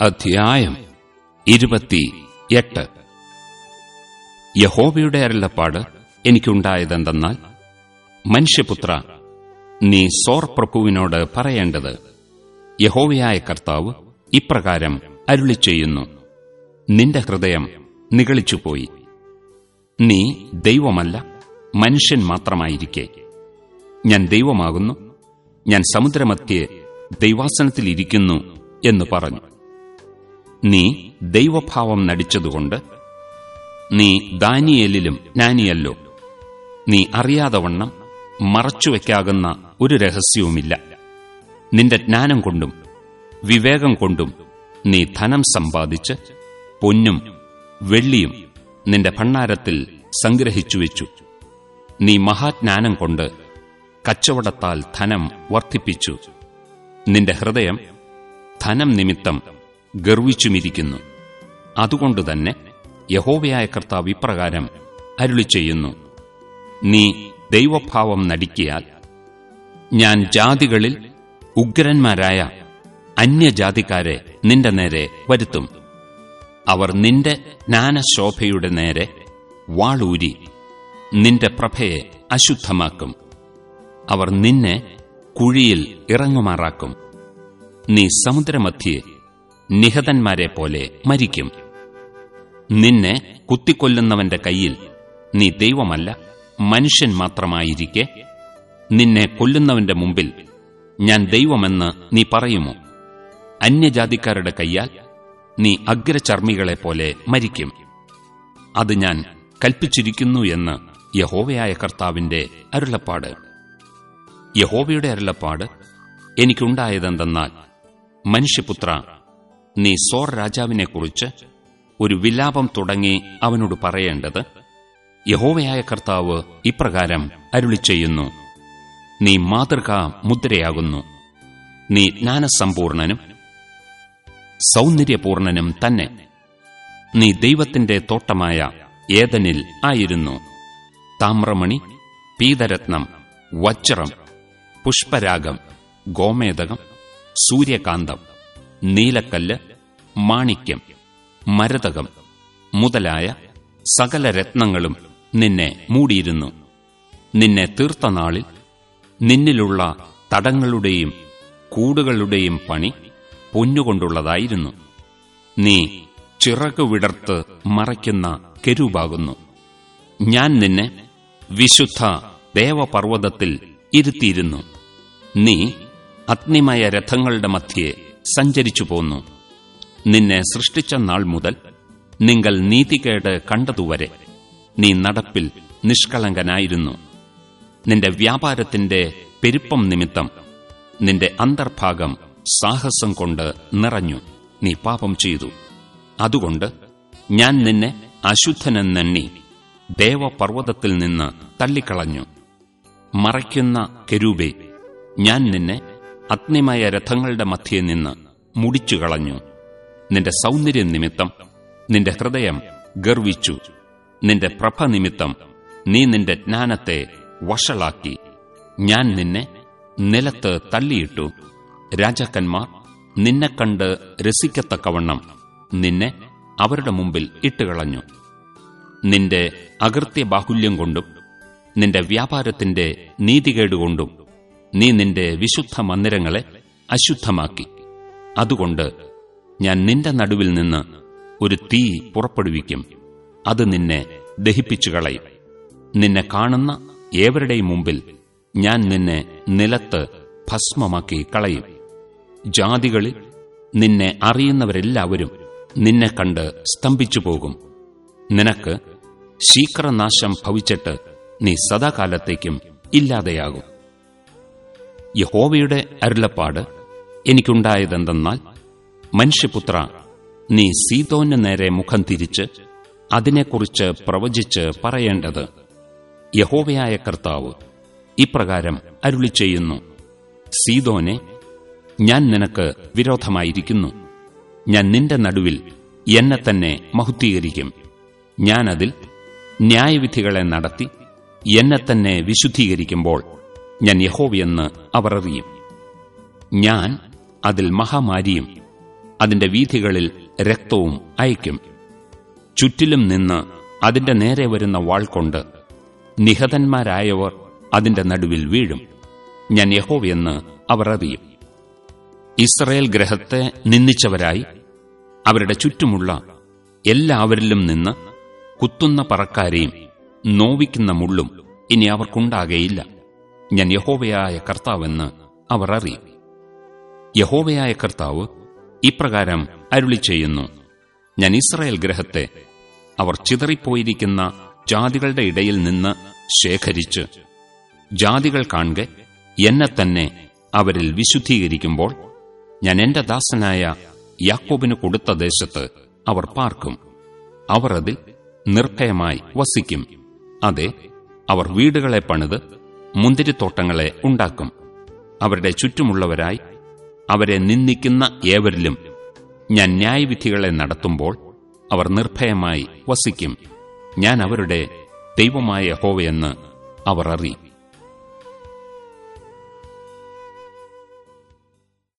അധ്യായം ഇരുപത്തിയെട്ട്. യഹോവയുടെ അരുളപ്പാട് എനിക്കുണ്ടായതെന്തെന്നാൽ മനുഷ്യപുത്ര നീ സോർ പ്രഭുവിനോട് പറയേണ്ടത് യഹോവയായ കർത്താവ് ഇപ്രകാരം അരുളി ചെയ്യുന്നു നിന്റെ ഹൃദയം നിഗളിച്ചുപോയി. നീ ദൈവമല്ല മനുഷ്യൻ മാത്രമായിരിക്കെ. ഞാൻ ദൈവമാകുന്നു ഞാൻ സമുദ്രമധ്യേ ദൈവാസനത്തിലിരിക്കുന്നു എന്ന് പറഞ്ഞു. നീ ദൈവഭാവം നടിച്ചതുകൊണ്ട് നീ ദാനിയലിലും ജ്ഞാനിയല്ലോ നീ അറിയാതവണ്ണം മറച്ചുവെക്കാകുന്ന ഒരു രഹസ്യവുമില്ല. നിന്റെ ജ്ഞാനം കൊണ്ടും വിവേകം കൊണ്ടും നീ ധനം സമ്പാദിച്ച് പൊന്നും വെള്ളിയും നിന്റെ ഭണ്ണാരത്തിൽ സംഗ്രഹിച്ചു വെച്ചു. നീ മഹാജ്ഞാനം കൊണ്ട് കച്ചവടത്താൽ ധനം വർദ്ധിപ്പിച്ചു. നിന്റെ ഹൃദയം ധനം നിമിത്തം ഗർവിച്ചുമിരിക്കുന്നു. അതുകൊണ്ടുതന്നെ യഹോവയായ കർത്താവ് ഇപ്രകാരം അരുളി ചെയ്യുന്നു നീ ദൈവഭാവം നടിക്കിയാൽ ഞാൻ ജാതികളിൽ ഉഗ്രന്മാരായ അന്യജാതിക്കാരെ നിന്റെ നേരെ വരുത്തും. അവർ നിന്റെ ജ്ഞാനശോഭയുടെ നേരെ വാളൂരി നിന്റെ പ്രഭയെ അശുദ്ധമാക്കും. അവർ നിന്നെ കുഴിയിൽ ഇറങ്ങുമാറാക്കും. നീ സമുദ്രമധ്യേ നിഹതന്മാരെ പോലെ മരിക്കും. നിന്നെ കുത്തിക്കൊല്ലുന്നവന്റെ കയ്യിൽ നീ ദൈവമല്ല മനുഷ്യൻ മാത്രമായിരിക്കെ. നിന്നെ കൊല്ലുന്നവന്റെ മുമ്പിൽ ഞാൻ ദൈവമെന്ന് നീ പറയുമോ? അന്യജാതിക്കാരുടെ കയ്യാൽ നീ അഗ്രചർമ്മികളെ പോലെ മരിക്കും. അത് ഞാൻ കൽപ്പിച്ചിരിക്കുന്നു എന്ന് യഹോവയായ കർത്താവിന്റെ അരുളപ്പാട്. യഹോവയുടെ അരുളപ്പാട് എനിക്കുണ്ടായതെന്തെന്നാൽ മനുഷ്യപുത്ര നീ സോർ രാജാവിനെക്കുറിച്ച് ഒരു വിലാപം തുടങ്ങി അവനോട് പറയേണ്ടത് യഹോവയായ കർത്താവ് ഇപ്രകാരം അരുളി ചെയ്യുന്നു നീ മാതൃകാ മുദ്രയാകുന്നു. നീ ജ്ഞാനസമ്പൂർണനും സൗന്ദര്യപൂർണനും തന്നെ. നീ ദൈവത്തിന്റെ തോട്ടമായ ഏതനിൽ ആയിരുന്നു. താമ്രമണി പീതരത്നം വജ്രം പുഷ്പരാഗം ഗോമേതകം സൂര്യകാന്തം നീലക്കല്ല് മാണിക്യം മരതകം മുതലായ സകല രത്നങ്ങളും നിന്നെ മൂടിയിരുന്നു. നിന്നെ തീർത്ത നാളിൽ നിന്നിലുള്ള തടങ്ങളുടെയും കൂടുകളുടെയും പണി പൊന്നുകൊണ്ടുള്ളതായിരുന്നു. നീ ചിറകു വിടർത്ത് മറയ്ക്കുന്ന കെരൂപാകുന്നു. ഞാൻ നിന്നെ വിശുദ്ധ ദേവപർവതത്തിൽ ഇരുത്തിയിരുന്നു. നീ അഗ്നിമയ രഥങ്ങളുടെ മധ്യേ സഞ്ചരിച്ചു പോന്നു. നിന്നെ സൃഷ്ടിച്ച നാൾ മുതൽ നിങ്ങൾ നീതികേട് കണ്ടതുവരെ നീ നടപ്പിൽ നിഷ്കളങ്കനായിരുന്നു. നിന്റെ വ്യാപാരത്തിന്റെ പെരുപ്പം നിമിത്തം നിന്റെ അന്തർഭാഗം സാഹസം കൊണ്ട് നിറഞ്ഞു നീ പാപം ചെയ്തു. അതുകൊണ്ട് ഞാൻ നിന്നെ അശുദ്ധനെന്നെണ്ണി ദേവപർവതത്തിൽ നിന്ന് തള്ളിക്കളഞ്ഞു. മറയ്ക്കുന്ന കെരൂബെ ഞാൻ നിന്നെ അഗ്നിമയ രഥങ്ങളുടെ മധ്യേ നിന്ന് മുടിച്ചു കളഞ്ഞു നിന്റെ സൗന്ദര്യം നിമിത്തം നിന്റെ ഹൃദയം ഗർവിച്ചു. നിന്റെ പ്രഭ നിമിത്തം നീ നിന്റെ ജ്ഞാനത്തെ വഷളാക്കി. ഞാൻ നിന്നെ നിലത്ത് തള്ളിയിട്ടു. രാജാക്കന്മാർ നിന്നെ കണ്ട് രസിക്കത്തക്കവണ്ണം നിന്നെ അവരുടെ മുമ്പിൽ ഇട്ടുകളഞ്ഞു. നിന്റെ അകൃത്യ ബാഹുല്യം കൊണ്ടും നിന്റെ വ്യാപാരത്തിന്റെ നീതികേടുകൊണ്ടും നീ നിന്റെ വിശുദ്ധ മന്ദിരങ്ങളെ അശുദ്ധമാക്കി. അതുകൊണ്ട് ഞാൻ നിന്റെ നടുവിൽ നിന്ന് ഒരു തീ പുറപ്പെടുവിക്കും. അത് നിന്നെ ദഹിപ്പിച്ചു കളയും നിന്നെ കാണുന്ന ഏവരുടെയും മുമ്പിൽ ഞാൻ നിന്നെ നിലത്ത് ഭസ്മമാക്കി കളയും. ജാതികളിൽ നിന്നെ അറിയുന്നവരെല്ലാവരും നിന്നെ കണ്ട് സ്തംഭിച്ചു പോകും നിനക്ക് ശീക്രനാശം ഭവിച്ചിട്ട് നീ സദാകാലത്തേക്കും ഇല്ലാതെയാകും. യഹോവയുടെ അരുളപ്പാട് എനിക്കുണ്ടായതെന്തെന്നാൽ മനുഷ്യപുത്ര നീ സീതോന് നേരെ മുഖം തിരിച്ച് അതിനെക്കുറിച്ച് പ്രവചിച്ച് പറയേണ്ടത് യഹോവയായ കർത്താവ് ഇപ്രകാരം അരുളി ചെയ്യുന്നു സീതോനെ ഞാൻ നിനക്ക് വിരോധമായിരിക്കുന്നു. ഞാൻ നിന്റെ നടുവിൽ എന്നെ തന്നെ മഹുദ്ധീകരിക്കും ഞാനതിൽ ന്യായവിധികളെ നടത്തി എന്നെ തന്നെ വിശുദ്ധീകരിക്കുമ്പോൾ ഞാൻ യഹോവയെന്ന് അവർ അറിയും. ഞാൻ അതിൽ മഹാമാരിയും അതിന്റെ വീഥികളിൽ രക്തവും അയക്കും ചുറ്റിലും നിന്ന് അതിന്റെ നേരെ വരുന്ന വാൾ കൊണ്ട് നിഹതന്മാരായവർ അതിന്റെ നടുവിൽ വീഴും. ഞാൻ യഹോവയെന്ന് അവർ അറിയും. ഇസ്രയേൽ ഗ്രഹത്തെ നിന്ദിച്ചവരായി അവരുടെ ചുറ്റുമുള്ള എല്ലാവരിലും നിന്ന് കുത്തുന്ന പറക്കാരെയും നോവിക്കുന്ന മുള്ളും ഇനി അവർക്കുണ്ടാകയില്ല. ഞാൻ യഹോവയായ കർത്താവെന്ന് അവർ അറിയും. യഹോവയായ കർത്താവ് ഇപ്രകാരം അരുളി ചെയ്യുന്നു. ഞാൻ ഇസ്രായേൽ ഗ്രഹത്തെ അവർ ചിതറിപ്പോയിരിക്കുന്ന ജാതികളുടെ ഇടയിൽ നിന്ന് ശേഖരിച്ച് ജാതികൾ കാണുക എന്നെ തന്നെ അവരിൽ വിശുദ്ധീകരിക്കുമ്പോൾ ഞാൻ എന്റെ ദാസനായ യാക്കോബിന് കൊടുത്ത ദേശത്ത് അവർ പാർക്കും. അവർ അതിൽ നിർഭയമായി വസിക്കും. അതെ അവർ വീടുകളെ പണിത് മുന്തിരിത്തോട്ടങ്ങളെ ഉണ്ടാക്കും. അവരുടെ ചുറ്റുമുള്ളവരായി അവരെ നിന്ദിക്കുന്ന ഏവരിലും ഞാൻ ന്യായവിധികളെ നടത്തുമ്പോൾ അവർ നിർഭയമായി വസിക്കും. ഞാൻ അവരുടെ ദൈവമായ ഹോവയെന്ന് അവർ അറിയും.